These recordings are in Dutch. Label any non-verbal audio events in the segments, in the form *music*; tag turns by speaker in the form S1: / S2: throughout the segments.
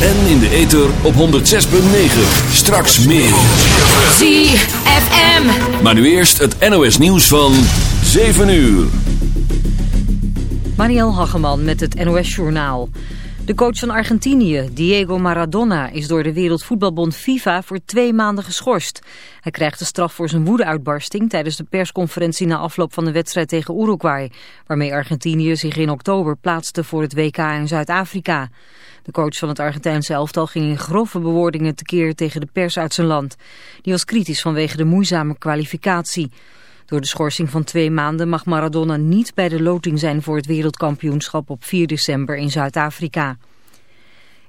S1: En in de ether op 106.9. Straks meer.
S2: ZFM.
S1: Maar nu eerst het NOS nieuws van 7 uur.
S3: Marielle Hageman met het NOS Journaal. De coach van Argentinië, Diego Maradona, is door de Wereldvoetbalbond FIFA voor twee maanden geschorst. Hij krijgt de straf voor zijn woedeuitbarsting tijdens de persconferentie na afloop van de wedstrijd tegen Uruguay, waarmee Argentinië zich in oktober plaatste voor het WK in Zuid-Afrika. De coach van het Argentijnse elftal ging in grove bewoordingen tekeer tegen de pers uit zijn land. Die was kritisch vanwege de moeizame kwalificatie. Door de schorsing van twee maanden mag Maradona niet bij de loting zijn voor het wereldkampioenschap op 4 december in Zuid-Afrika.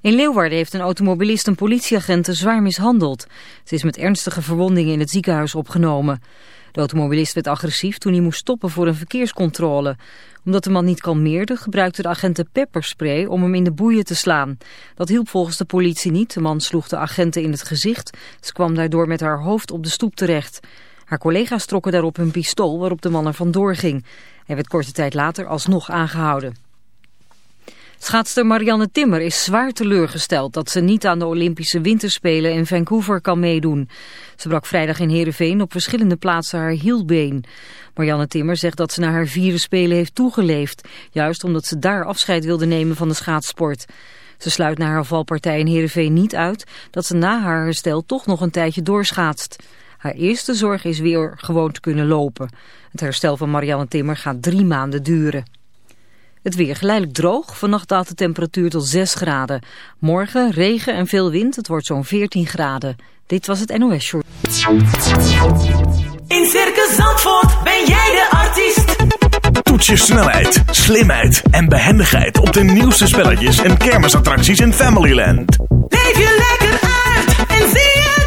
S3: In Leeuwarden heeft een automobilist een politieagent zwaar mishandeld. Ze is met ernstige verwondingen in het ziekenhuis opgenomen. De automobilist werd agressief toen hij moest stoppen voor een verkeerscontrole. Omdat de man niet kalmeerde gebruikte de agent de pepperspray om hem in de boeien te slaan. Dat hielp volgens de politie niet. De man sloeg de agenten in het gezicht. Ze kwam daardoor met haar hoofd op de stoep terecht. Haar collega's trokken daarop hun pistool waarop de man er vandoor ging. Hij werd korte tijd later alsnog aangehouden. Schaatster Marianne Timmer is zwaar teleurgesteld dat ze niet aan de Olympische Winterspelen in Vancouver kan meedoen. Ze brak vrijdag in Heerenveen op verschillende plaatsen haar hielbeen. Marianne Timmer zegt dat ze naar haar vierde spelen heeft toegeleefd, juist omdat ze daar afscheid wilde nemen van de schaatsport. Ze sluit na haar valpartij in Heerenveen niet uit dat ze na haar herstel toch nog een tijdje doorschaatst. Haar eerste zorg is weer gewoon te kunnen lopen. Het herstel van Marianne Timmer gaat drie maanden duren. Het weer geleidelijk droog. Vannacht daalt de temperatuur tot 6 graden. Morgen regen en veel wind. Het wordt zo'n 14 graden. Dit was het NOS Short.
S4: In Circus Zandvoort ben jij de artiest.
S5: Toets je snelheid, slimheid en behendigheid op de nieuwste spelletjes en kermisattracties in Familyland.
S4: Leef je lekker uit en zie het zelf.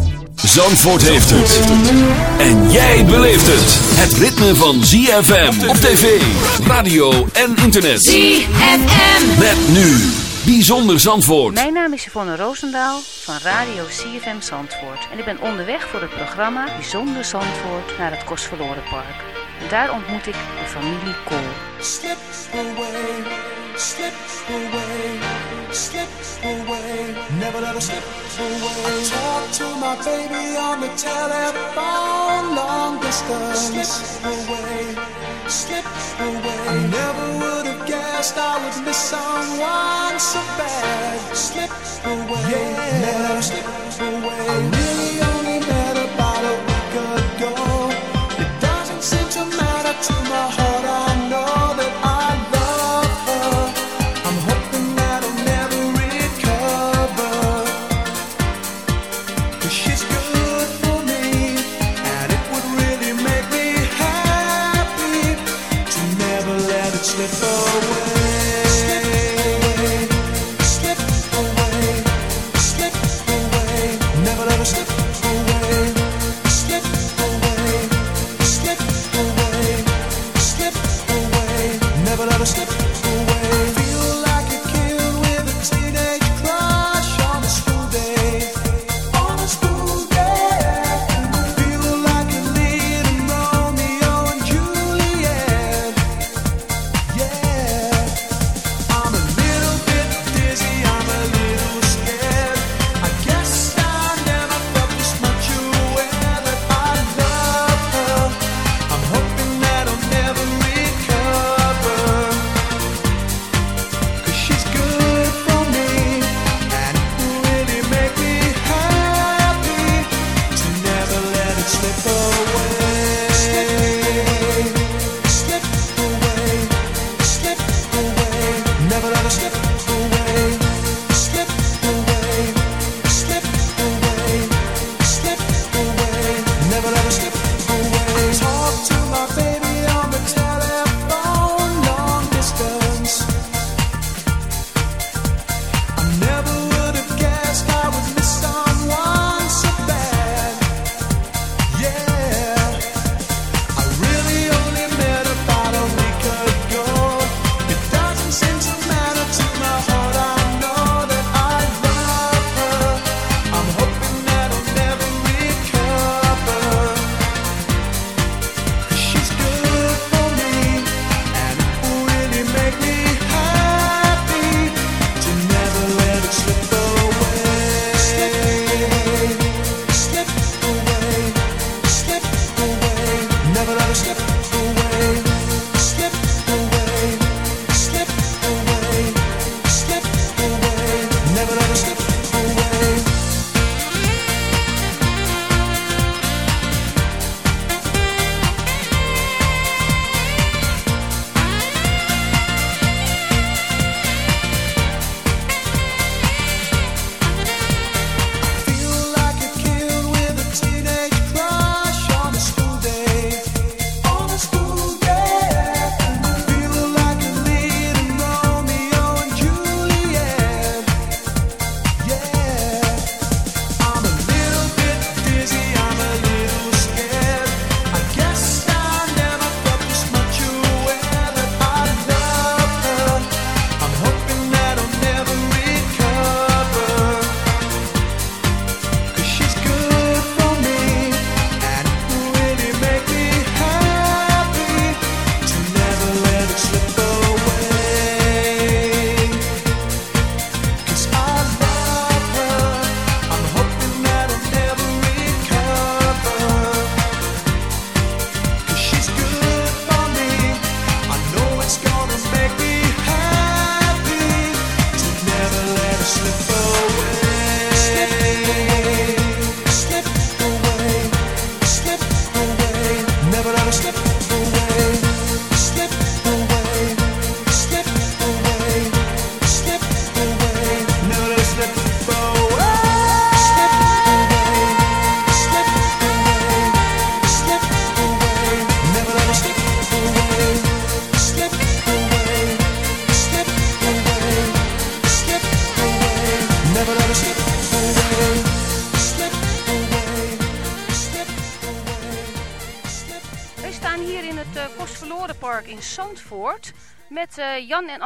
S1: Zandvoort heeft het. En jij beleeft het. Het ritme van ZFM op tv, radio en internet.
S2: ZFM.
S1: Met nu. Bijzonder Zandvoort.
S6: Mijn naam is Yvonne Roosendaal van Radio CFM Zandvoort. En ik ben onderweg voor het programma Bijzonder Zandvoort naar het Kostverloren Park. Daar ontmoet ik de familie Kool.
S7: Slip away, slip away, slip away, never let her slip away. Talk to my baby on the telephone, long distance. Slip away, slip away. Never would have guessed I would miss someone so bad. Slip away, never let her slip away.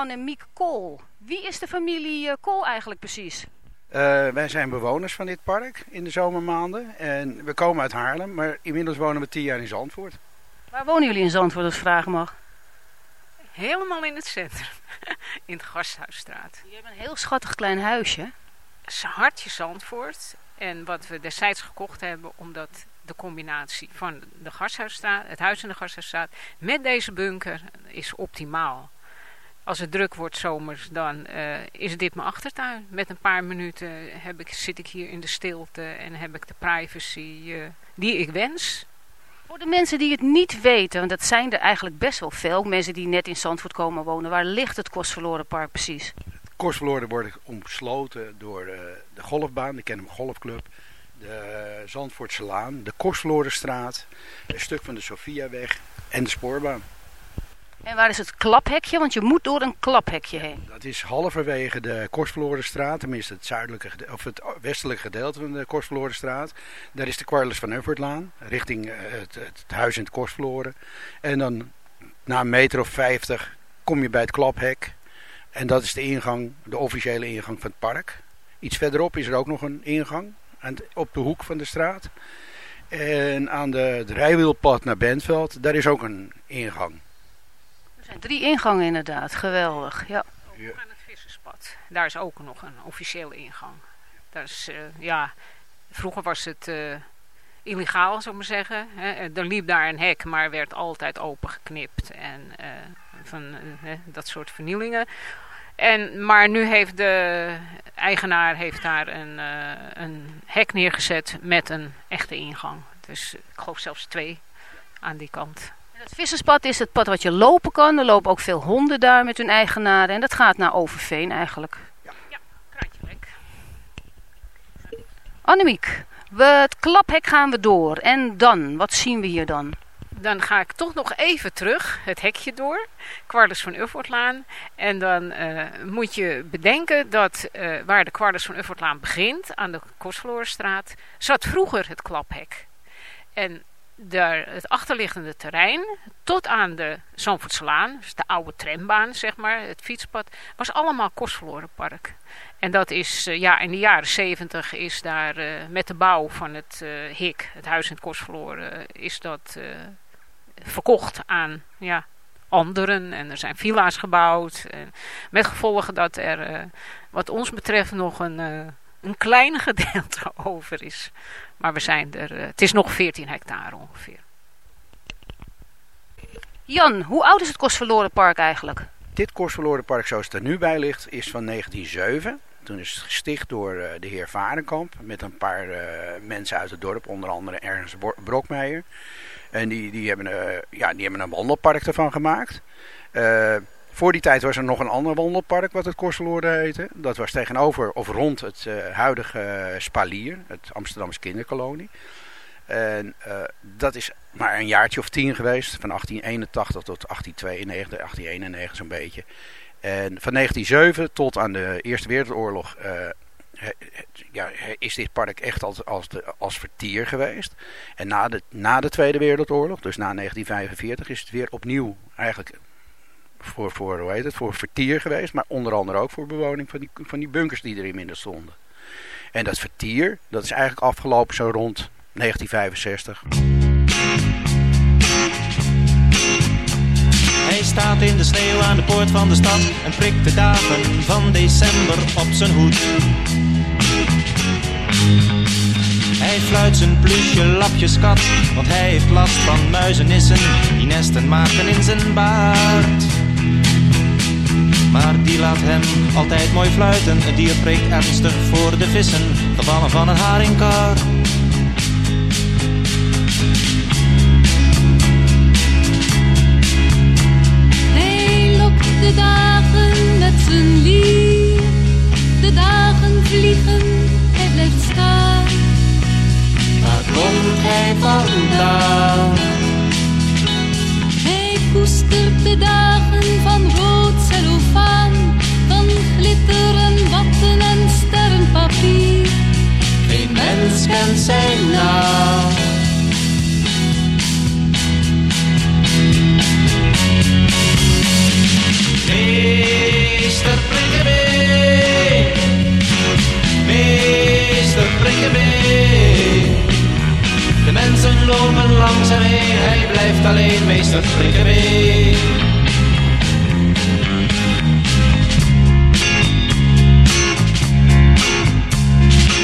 S6: Jan en Annemiek Kool. Wie is de familie eh, Kool eigenlijk precies?
S8: Eh, wij zijn bewoners van dit park in de zomermaanden. En we komen uit Haarlem, maar inmiddels wonen we tien jaar in Zandvoort.
S6: Waar wonen jullie in Zandvoort, als vragen mag?
S9: Helemaal in het centrum. *laughs* In de Gasthuisstraat.
S6: Je hebt een heel schattig klein huisje.
S9: Hartje Zandvoort. En wat we destijds gekocht hebben, omdat de combinatie van de Gasthuisstraat, het huis in de Gasthuisstraat, met deze bunker is optimaal. Als het druk wordt zomers, dan eh, is dit mijn achtertuin. Met een paar minuten heb ik, zit ik hier in de stilte en heb ik de privacy eh, die ik wens.
S6: Voor de mensen die het niet weten, want dat zijn er eigenlijk best wel veel, mensen die net in Zandvoort komen wonen, waar ligt het Kostverlorenpark precies?
S8: Kostverloren wordt omsloten door eh, de golfbaan, de Kennem Golfclub, de Zandvoortse Laan, de Kostverlorenstraat, een stuk van de Sofiaweg en de spoorbaan.
S6: En waar is het klaphekje? Want je moet door een klaphekje heen.
S8: Dat is halverwege de Kostverlorenstraat, tenminste het, zuidelijke, of het westelijke gedeelte van de Kostverlorenstraat. Daar is de Quarles van Uffertlaan, richting eh, het, het, huis in het Kostverloren. En dan na een meter of vijftig kom je bij het klaphek. En dat is de ingang, de officiële ingang van het park. Iets verderop is er ook nog een ingang, op de hoek van de straat. En aan de, het rijwielpad naar Bentveld, daar is ook een ingang.
S6: Er zijn drie ingangen inderdaad, geweldig. Ja.
S9: Aan het visserspad. Daar is ook nog een officiële ingang. Daar is, eh, ja, vroeger was het eh, illegaal, zou ik maar zeggen. Hè. Eh, Er liep daar een hek, maar werd altijd opengeknipt. En eh, van hè, dat soort vernielingen. En, maar nu heeft de eigenaar heeft daar een, eh, een hek neergezet met een echte ingang. Dus ik geloof zelfs twee aan die kant.
S6: En Het visserspad is het pad wat je lopen kan. Er lopen ook veel honden daar met hun eigenaren. En dat gaat naar Overveen eigenlijk.
S9: Kraantje lek.
S6: Annemiek, we, het klaphek gaan we door. En dan? Wat zien we hier dan?
S9: Dan ga ik toch nog even terug, het hekje door, Quarles van Uffortlaan. En dan eh, moet je bedenken dat eh, waar de Quarles van Uffortlaan begint, aan de Kostverlorenstraat, zat vroeger het klaphek. En daar, het achterliggende terrein, tot aan de Zandvoortslaan, dus de oude trambaan, zeg maar, het fietspad, was allemaal Kostverlorenpark. En dat is, eh, ja, in de jaren zeventig is daar eh, met de bouw van het eh HIK, het huis in het is dat verkocht aan ja, anderen. En er zijn villa's gebouwd. En met gevolgen dat er, wat ons betreft, nog een, een klein *laughs* gedeelte over is. Maar we zijn er, eh, het is nog 14 hectare ongeveer.
S6: Jan, hoe oud is het Kostverlorenpark eigenlijk?
S8: Dit Kostverlorenpark zoals het er nu bij ligt is van 1907. Toen is het gesticht door eh, de heer Varenkamp met een paar eh, mensen uit het dorp, onder andere Ernst Brokmeijer. En die, die, hebben, eh, ja, die hebben een wandelpark ervan gemaakt. Voor die tijd was er nog een ander wandelpark wat het Kostverloren heette. Dat was tegenover of rond het eh, huidige Spalier, het Amsterdamse kinderkolonie. En eh, dat is maar een jaartje of tien geweest, van 1881 tot 1892, 1891 zo'n beetje. En van 1907 tot aan de Eerste Wereldoorlog eh, ja, is dit park echt als, als, de, als vertier geweest. En na de, na de Tweede Wereldoorlog, dus na 1945, is het weer opnieuw eigenlijk voor, voor, het, voor vertier geweest. Maar onder andere ook voor bewoning van die, van die bunkers die er inmiddels stonden. En dat vertier, dat is eigenlijk afgelopen zo rond 1965.
S10: Hij staat in de sneeuw aan de poort van de stad en prikt de dagen van december op zijn hoed. Hij fluit zijn plusje lapjes kat, want hij heeft last van muizenissen die nesten maken in zijn baard. Maar die laat hem altijd mooi fluiten, het dier preekt ernstig voor de vissen, gevallen van een haringkar.
S11: Hij lokt de dagen met zijn lier. De dagen vliegen, hij blijft staan.
S10: Waar komt hij vandaan?
S11: lopen langs heen, hij
S10: blijft alleen, meester flikker.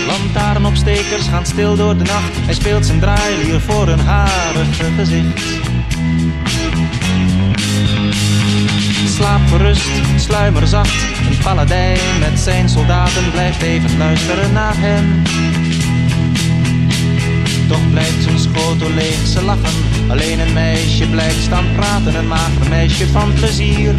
S10: Lantaarnopstekers gaan stil door de nacht, hij speelt zijn draailier voor een harige gezicht. Slaap gerust, sluimer zacht, een paladijn met zijn soldaten blijft even luisteren naar hem. Toch blijft zijn schotel leeg, ze lachen. Alleen een meisje blijft staan praten, een mager meisje van plezier.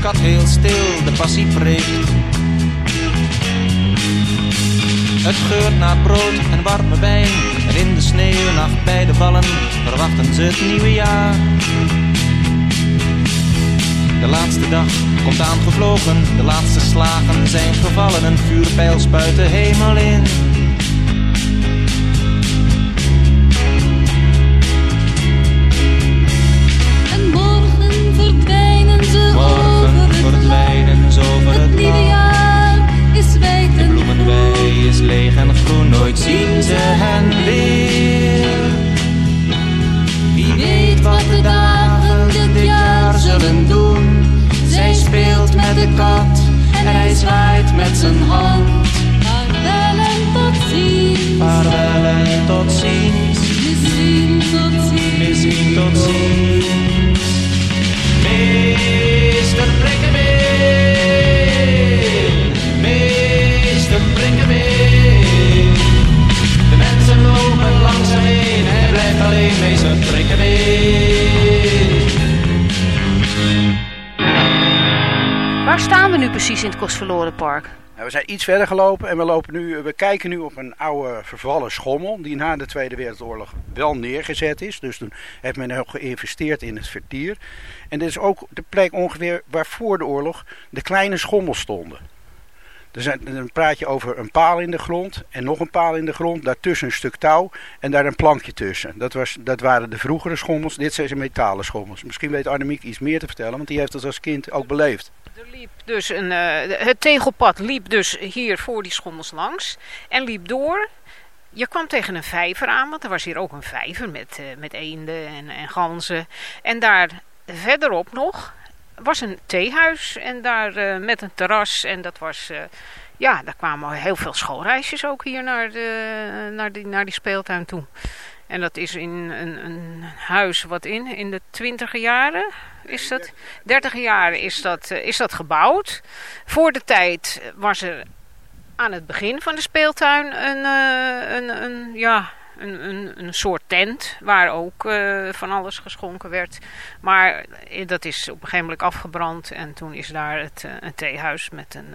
S10: Kat heel stil de passie preekt Het geurt naar brood en warme wijn En in de sneeuwnacht bij de vallen Verwachten ze het nieuwe jaar. De laatste dag komt aangevlogen De laatste slagen zijn gevallen Een vuurpijl spuit de hemel in
S6: Waar staan we nu precies in het Kostverloren Park?
S8: Nou, we zijn iets verder gelopen en we, lopen nu, we kijken nu op een oude vervallen schommel die na de Tweede Wereldoorlog wel neergezet is. Dus toen heeft men ook geïnvesteerd in het vertier. En dit is ook de plek ongeveer waar voor de oorlog de kleine schommels stonden. Er zijn, dan praat je over een paal in de grond en nog een paal in de grond. Daartussen een stuk touw en daar een plankje tussen. Dat, was, dat waren de vroegere schommels. Dit zijn metalen schommels. Misschien weet Annemiek iets meer te vertellen, want die heeft het als kind ook beleefd.
S9: Er liep dus een, eh, het tegelpad liep dus hier voor die schommels langs en liep door. Je kwam tegen een vijver aan, want er was hier ook een vijver met, eh, met eenden en, en ganzen. En daar verderop nog was een theehuis en daar eh, met een terras. En dat was, eh, ja, daar kwamen heel veel schoolreisjes ook hier naar, de, naar, die, naar die speeltuin toe. En dat is in een, een huis wat in, in de twintiger jaren is dat? Dertig jaren is dat, eh, is dat gebouwd. Voor de tijd was er aan het begin van de speeltuin een, een, een, ja, een, een, een soort tent waar ook eh, van alles geschonken werd. Maar eh, dat is op een gegeven moment afgebrand en toen is daar het, eh, een theehuis met een...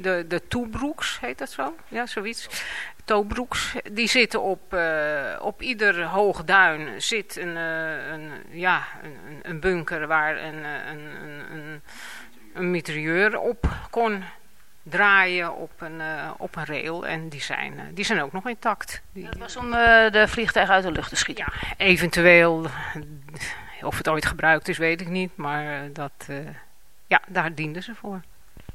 S9: De, de toebroeks heet dat zo? Ja, zoiets. Toebroeks. Die zitten op, uh, op ieder hoog duin zit een, uh, een, ja, een, een bunker waar een, een, een, een mitrailleur op kon draaien op een, uh, op een rail. En die zijn, die zijn ook nog intact. Die,
S6: dat was om de vliegtuigen uit de lucht te schieten?
S9: Ja, eventueel. Of het ooit gebruikt is, weet ik niet. Maar dat, ja, daar dienden ze voor.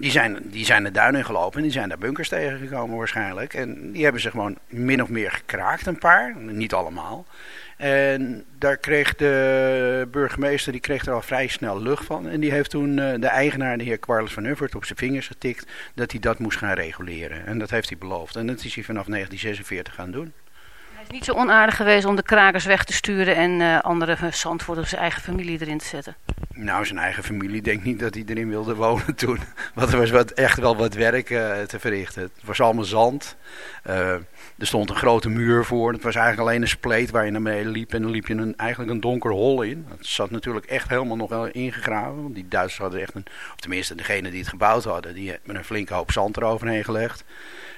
S8: die zijn, die zijn de duinen gelopen en die zijn daar bunkers tegengekomen waarschijnlijk. En die hebben ze gewoon min of meer gekraakt, een paar. Niet allemaal. En daar kreeg de burgemeester die kreeg er al vrij snel lucht van. En die heeft toen de eigenaar, de heer Quarles van Uffert, op zijn vingers getikt dat hij dat moest gaan reguleren. En dat heeft hij beloofd. En dat is hij vanaf 1946 gaan doen.
S6: Is niet zo onaardig geweest om de krakers weg te sturen en uh, andere zandwoorden zijn eigen familie erin te zetten.
S8: Nou, zijn eigen familie denkt niet dat hij erin wilde wonen *laughs* toen. Want er was wat, echt wel wat werk uh, te verrichten. Het was allemaal zand. Uh, er stond een grote muur voor. Het was eigenlijk alleen een spleet waar je naar beneden liep. En dan liep je een, eigenlijk een donker hol in. Dat zat natuurlijk echt helemaal nog ingegraven. Want die Duitsers hadden echt een... Of tenminste, degene die het gebouwd hadden... die hebben een flinke hoop zand eroverheen gelegd.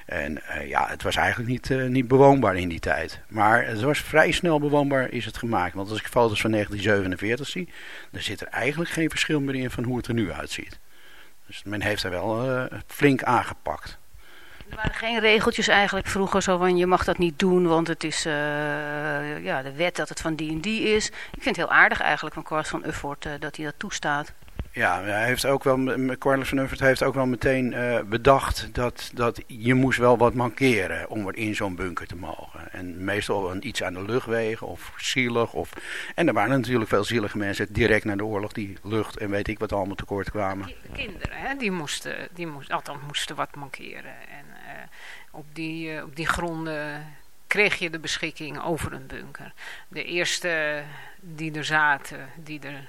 S8: En ja, het was eigenlijk niet, niet bewoonbaar in die tijd. Maar het was vrij snel bewoonbaar is het gemaakt. Want als ik foto's van 1947 zie, dan zit er eigenlijk geen verschil meer in van hoe het er nu uitziet. Dus men heeft er wel uh, flink aangepakt.
S6: Er waren geen regeltjes eigenlijk vroeger zo van je mag dat niet doen, want het is ja, de wet dat het van die en die is. Ik vind het heel aardig eigenlijk van Kwart van Uffort dat hij dat toestaat.
S8: Ja, hij heeft ook wel, Cornelis van Uffert heeft ook wel meteen uh, bedacht dat, dat je moest wel wat mankeren om er in zo'n bunker te mogen. En meestal een, iets aan de luchtwegen of zielig. Of, en er waren natuurlijk veel zielige mensen direct na de oorlog die lucht en weet ik wat allemaal tekort kwamen.
S9: De kinderen, hè, die moesten, die moesten, althans moesten wat mankeren. En uh, op, die, uh, op die gronden kreeg je de beschikking over een bunker. De eerste die er zaten, die er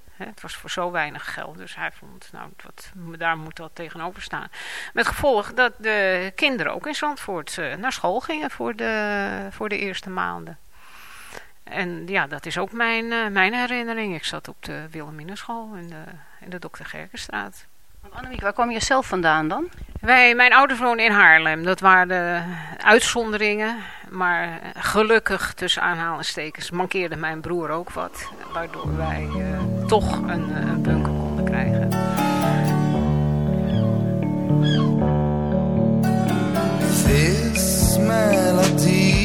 S9: Hè, Het was voor zo weinig geld, dus hij vond, nou, wat, daar moet dat tegenover staan. Met gevolg dat de kinderen ook in Zandvoort eh, naar school gingen voor de, voor de eerste maanden. En ja, dat is ook mijn, eh, mijn herinnering. Ik zat op de Wilhelminenschool in de, in de Dr. Gerkenstraat.
S6: Annemiek, waar kwam je zelf vandaan dan?
S9: Wij, mijn ouders woonden in Haarlem. Dat waren de uitzonderingen. Maar eh, gelukkig, tussen aanhalingstekens, mankeerde mijn broer ook wat. Waardoor wij eh, toch een, eh, een bunker konden krijgen.
S12: This melody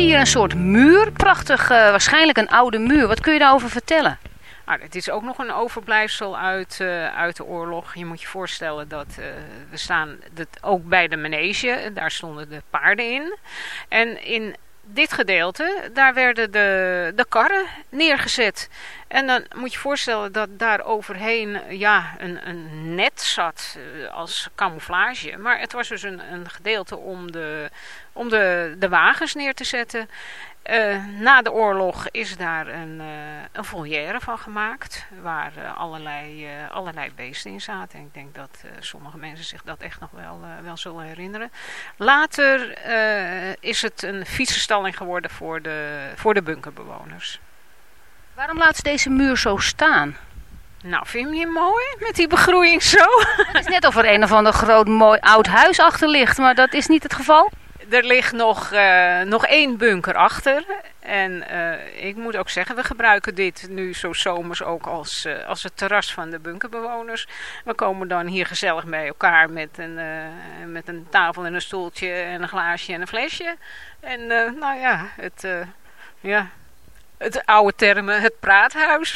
S6: hier een soort muur. Prachtig, eh, waarschijnlijk een oude muur. Wat kun je daarover vertellen?
S9: Nou, het is ook nog een overblijfsel uit, eh, uit de oorlog. Je moet je voorstellen dat eh, we staan dat ook bij de manege. Daar stonden de paarden in. En in dit gedeelte, daar werden de, de karren neergezet. En dan moet je voorstellen dat daar overheen ja, een, een net zat eh, als camouflage. Maar het was dus een, een gedeelte om de, om de, de wagens neer te zetten. Eh, na de oorlog is daar een, uh, een volière van gemaakt. Waar allerlei, allerlei beesten in zaten. En ik denk dat sommige mensen zich dat echt nog wel, wel zullen herinneren. Later is het een fietsenstalling geworden voor de, voor de bunkerbewoners.
S6: Waarom laat ze deze muur zo staan?
S9: Nou, vind je hem niet mooi? Met die begroeiing zo?
S6: Het is net of er een of ander groot mooi oud huis achter ligt. Maar dat is niet het geval?
S9: er ligt nog, uh, nog één bunker achter. En uh, ik moet ook zeggen, we gebruiken dit nu zo zomers ook als, uh, als het terras van de bunkerbewoners. We komen dan hier gezellig bij elkaar met een, met een tafel en een stoeltje en een glaasje en een flesje. En nou ja, het, ja, het oude termen, het praathuis.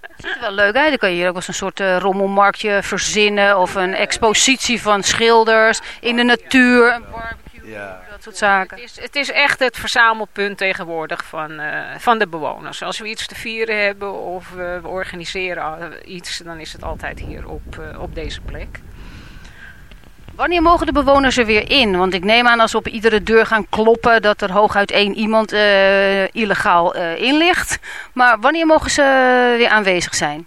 S6: Het ziet er wel leuk uit. Dan kan je hier ook wel eens een soort uh, rommelmarktje verzinnen. Of een expositie van schilders in de natuur. Een barbecue, ja. dat soort zaken.
S9: Het is, het is echt het verzamelpunt tegenwoordig van, uh, van de bewoners. Als we iets te vieren hebben of uh, we organiseren iets, dan is het altijd hier op, op deze plek.
S6: Wanneer mogen de bewoners er weer in? Want ik neem aan als we op iedere deur gaan kloppen dat er hooguit één iemand uh, illegaal uh, in ligt. Maar wanneer mogen ze weer aanwezig zijn?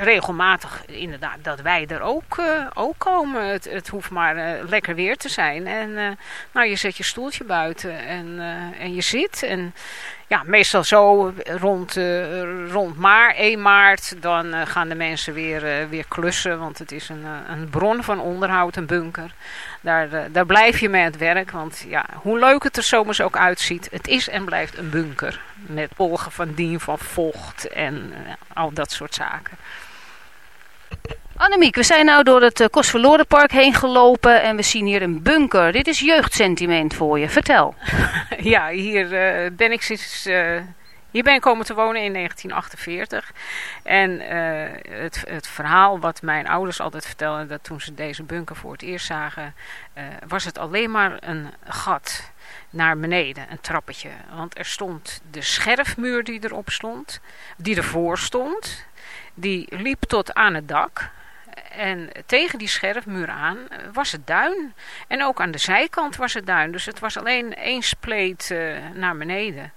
S9: regelmatig inderdaad dat wij er ook, uh, ook komen. Het, het hoeft maar uh, lekker weer te zijn. En uh, nou, je zet je stoeltje buiten en, en je zit. En ja, meestal zo rond, rond maar 1 maart, dan gaan de mensen weer, weer klussen. Want het is een, een bron van onderhoud, een bunker. Daar, daar blijf je mee aan het werk. Want ja, hoe leuk het er zomers ook uitziet, het is en blijft een bunker. Met polgen van dien, van vocht en al dat soort zaken.
S6: Annemiek, we zijn nou door het Kostverlorenpark heen gelopen en we zien hier een bunker. Dit is jeugdsentiment voor je. Vertel. *laughs*
S9: ja, hier uh, ben ik sinds... Uh, hier ben ik komen te wonen in 1948. En uh, het, het verhaal wat mijn ouders altijd vertelden, dat toen ze deze bunker voor het eerst zagen, was het alleen maar een gat naar beneden, een trappetje. Want er stond de scherfmuur die erop stond, die ervoor stond, die liep tot aan het dak. En tegen die scherfmuur aan was het duin. En ook aan de zijkant was het duin. Dus het was alleen één spleet uh, naar beneden.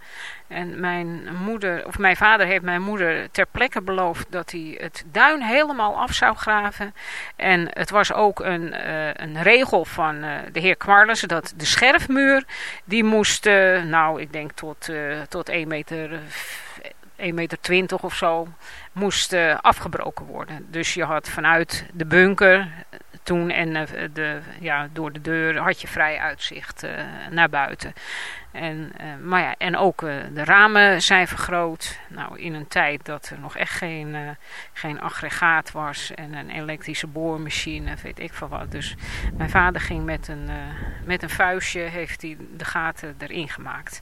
S9: En mijn moeder, of mijn vader heeft mijn moeder ter plekke beloofd dat hij het duin helemaal af zou graven. En het was ook een, uh, een regel van de heer Kwarles dat de scherfmuur, die moest, nou ik denk tot, tot 1 meter... 1,20 meter 20 of zo, moest uh, afgebroken worden. Dus je had vanuit de bunker toen en uh, de, ja, door de deur had je vrij uitzicht uh, naar buiten. En, maar ja, en ook de ramen zijn vergroot. Nou, in een tijd dat er nog echt geen, geen aggregaat was en een elektrische boormachine, weet ik van wat. Dus mijn vader ging met een, met een vuistje, heeft hij de gaten erin gemaakt.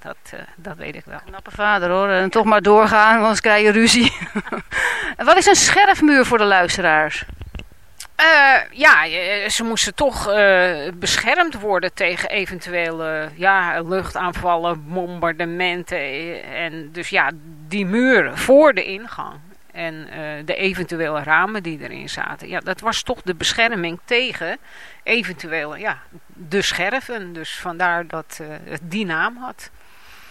S9: Dat, uh, dat weet ik wel.
S6: Knappe vader hoor. En toch maar doorgaan, anders krijg je ruzie. *laughs* Wat is een scherfmuur voor de luisteraars?
S9: Uh, ja, ze moesten toch beschermd worden tegen eventuele ja, luchtaanvallen, bombardementen. En dus ja, die muur voor de ingang En eh, de eventuele ramen die erin zaten. Ja, dat was toch de bescherming tegen eventuele, ja, de scherven. Dus vandaar dat eh, het die naam had.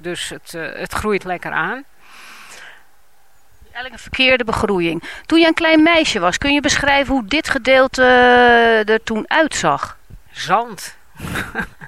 S9: Dus het, eh, het groeit lekker aan.
S6: Eigenlijk een verkeerde begroeiing. Toen je een klein meisje was, kun je beschrijven hoe dit gedeelte eh, er toen uitzag?
S9: Zand. *laughs*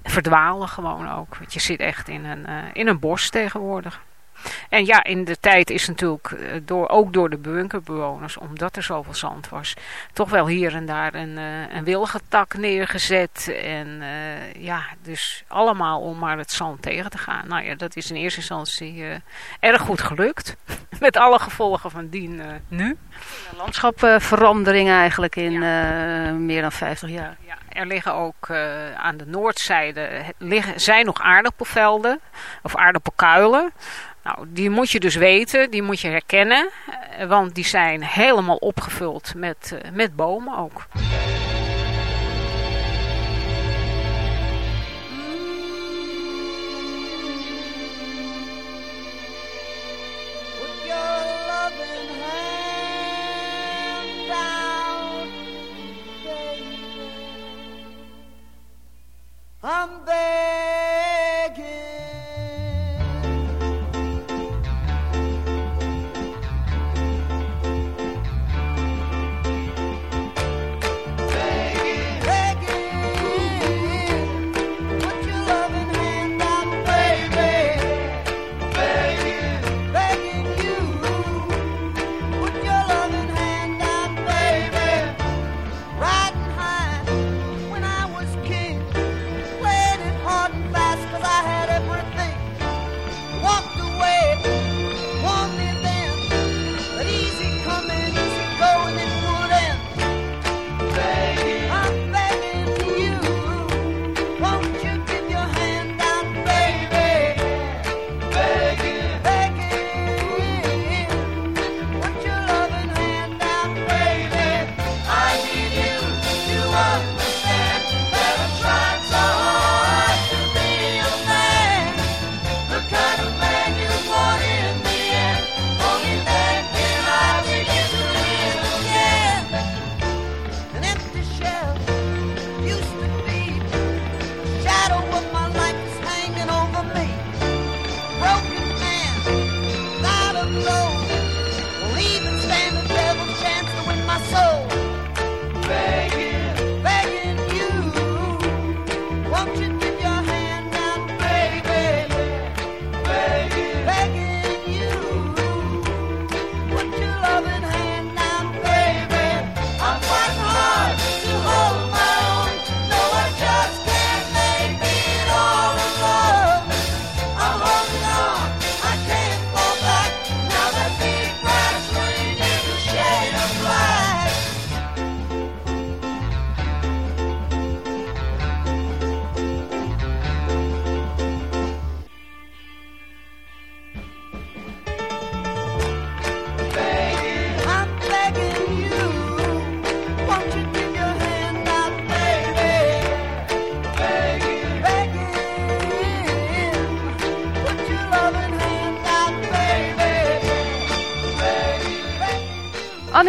S9: verdwalen gewoon ook. Want je zit echt in een, eh, in een bos tegenwoordig. En ja, in de tijd is natuurlijk eh, door, ook door de bunkerbewoners, omdat er zoveel zand was, toch wel hier en daar een, eh, een wilgentak neergezet. En eh, ja, dus allemaal om maar het zand tegen te gaan. Nou ja, dat is in eerste instantie erg goed gelukt. *laughs* Met alle gevolgen van dien eh, nu.
S6: Landschapverandering eigenlijk in meer dan 50 jaar.
S9: Ja, er liggen ook aan de noordzijde liggen, zijn nog aardappelvelden of aardappelkuilen. Nou, die moet je dus weten, die moet je herkennen, eh, want die zijn helemaal opgevuld met, eh, met bomen ook.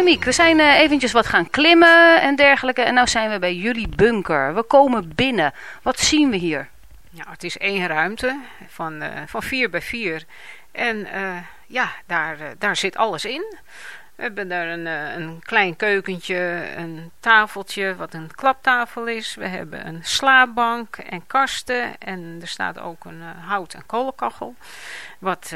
S6: Annemiek, we zijn eh, eventjes wat gaan klimmen en dergelijke. En nu zijn we bij jullie bunker. We komen binnen. Wat zien we hier?
S9: Ja, het is één ruimte van, eh, van vier bij vier. En eh, ja, daar, daar zit alles in. We hebben daar een, een klein keukentje, een tafeltje wat een klaptafel is. We hebben een slaapbank en kasten. En er staat ook een hout- en kolenkachel. Wat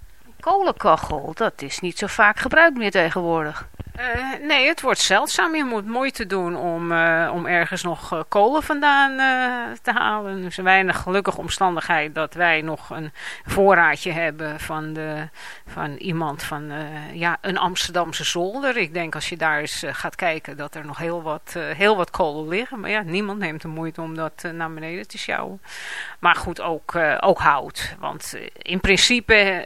S6: Kolenkachel, dat is niet zo vaak gebruikt meer tegenwoordig.
S9: Eh, nee, het wordt zeldzaam. Je moet moeite doen om, eh, om ergens nog eh, kolen vandaan te halen. Dus een weinig gelukkige omstandigheid dat wij nog een voorraadje hebben van, de, van iemand van ja, een Amsterdamse zolder. Ik denk als je daar eens gaat kijken dat er nog heel wat, heel wat kolen liggen. Maar ja, niemand neemt de moeite om dat naar beneden te sjouwen. Maar goed, ook, ook hout. Want in principe,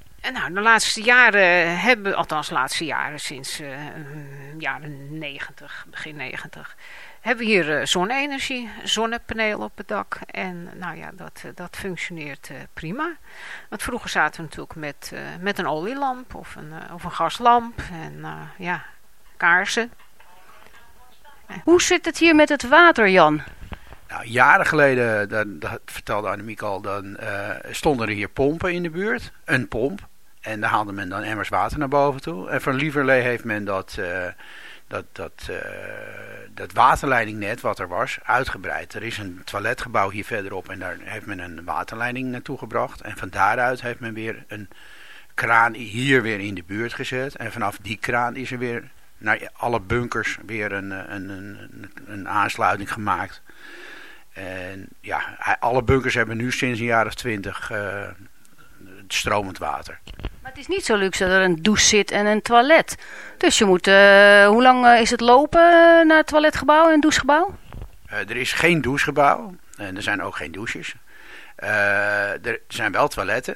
S9: En nou, de laatste jaren hebben, althans de laatste jaren, sinds eh, mm, jaren 90, begin 90, hebben we hier eh, zonne-energie, zonnepanelen op het dak. En nou ja, dat, eh, dat functioneert prima. Want vroeger zaten we natuurlijk met, eh, met een olielamp of een, of een gaslamp en eh, ja, kaarsen.
S6: Hoe zit het hier met het water, Jan?
S8: Nou, jaren geleden, dat, dat vertelde Annemiek al, dan eh, stonden er hier pompen in de buurt. Een pomp. En daar haalde men dan emmers water naar boven toe. En van Lieverlee heeft men dat, eh, dat, dat, eh, dat waterleidingnet wat er was uitgebreid. Er is een toiletgebouw hier verderop en daar heeft men een waterleiding naartoe gebracht. En van daaruit heeft men weer een kraan hier weer in de buurt gezet. En vanaf die kraan is er weer naar alle bunkers weer een, eh, een, een, een aansluiting gemaakt. En ja, alle bunkers hebben nu sinds een jaar of twintig stromend water.
S6: Maar het is niet zo luxe dat er een douche zit en een toilet. Dus je moet, eh, hoe lang eh, is het lopen eh, naar het toiletgebouw en douchegebouw?
S8: Er is geen douchegebouw en er zijn ook geen douches. Er zijn wel toiletten.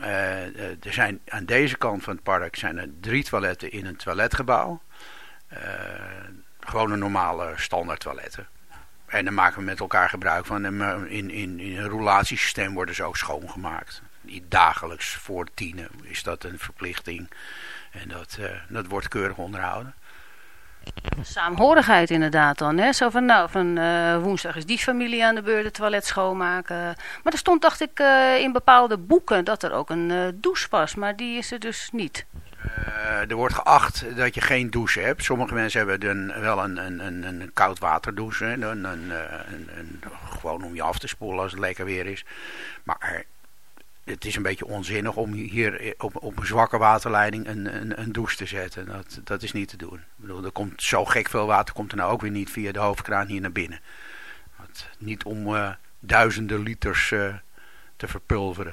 S8: Er zijn aan deze kant van het park zijn er drie toiletten in een toiletgebouw. Gewoon een normale standaard toiletten. En daar maken we met elkaar gebruik van. En in, in, in een roulatiesysteem worden ze ook schoongemaakt. Dagelijks voor tienen is dat een verplichting. En dat, eh, dat wordt keurig onderhouden.
S6: Saamhorigheid inderdaad dan. Hè? Zo van, nou, van eh, woensdag is die familie aan de beurt het toilet schoonmaken. Maar er stond, dacht ik, eh, in bepaalde boeken dat er ook een douche was. Maar die is er dus niet.
S8: Er wordt geacht dat je geen douche hebt. Sommige mensen hebben dan wel een, een, een, een koud waterdouche. Een, een, een, een, gewoon om je af te spoelen als het lekker weer is. Maar het is een beetje onzinnig om hier op, op een zwakke waterleiding een, een, een douche te zetten. Dat, dat is niet te doen. Ik bedoel, er komt zo gek veel water komt er nou ook weer niet via de hoofdkraan hier naar binnen. Niet om eh, duizenden liters eh, te verpulveren.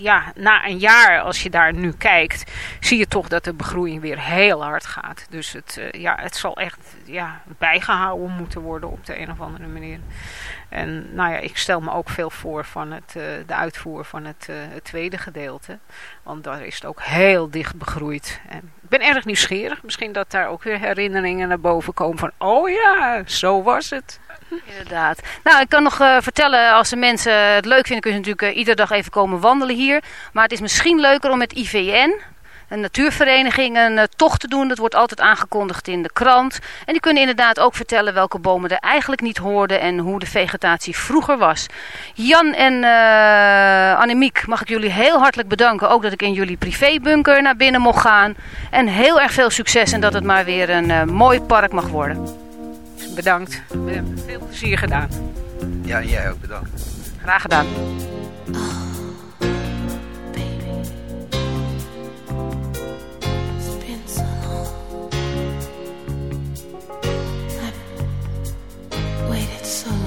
S9: ja, na een jaar, als je daar nu kijkt, zie je toch dat de begroeiing weer heel hard gaat. Dus het, eh, ja, het zal echt ja, bijgehouden moeten worden op de een of andere manier. En nou ja, ik stel me ook veel voor van het, eh, de uitvoer van het, eh, het tweede gedeelte. Want daar is het ook heel dicht begroeid. En ben erg nieuwsgierig. Misschien dat daar ook weer herinneringen naar boven komen van... Oh ja, zo was het.
S6: Inderdaad. Nou, ik kan nog eh, vertellen, als de mensen het leuk vinden, kunnen ze natuurlijk eh, iedere dag even komen wandelen hier. Maar het is misschien leuker om met IVN, een natuurvereniging een eh, tocht te doen. Dat wordt altijd aangekondigd in de krant. En die kunnen inderdaad ook vertellen welke bomen er eigenlijk niet hoorden en hoe de vegetatie vroeger was. Jan en eh Annemiek, mag ik jullie heel hartelijk bedanken. Ook dat ik in jullie privébunker naar binnen mocht gaan. En heel erg veel succes en dat het maar weer een eh, mooi park mag worden.
S9: Bedankt. We hebben veel plezier gedaan.
S8: Ja, jij ook bedankt.
S6: Graag gedaan.
S11: Oh, waited so long.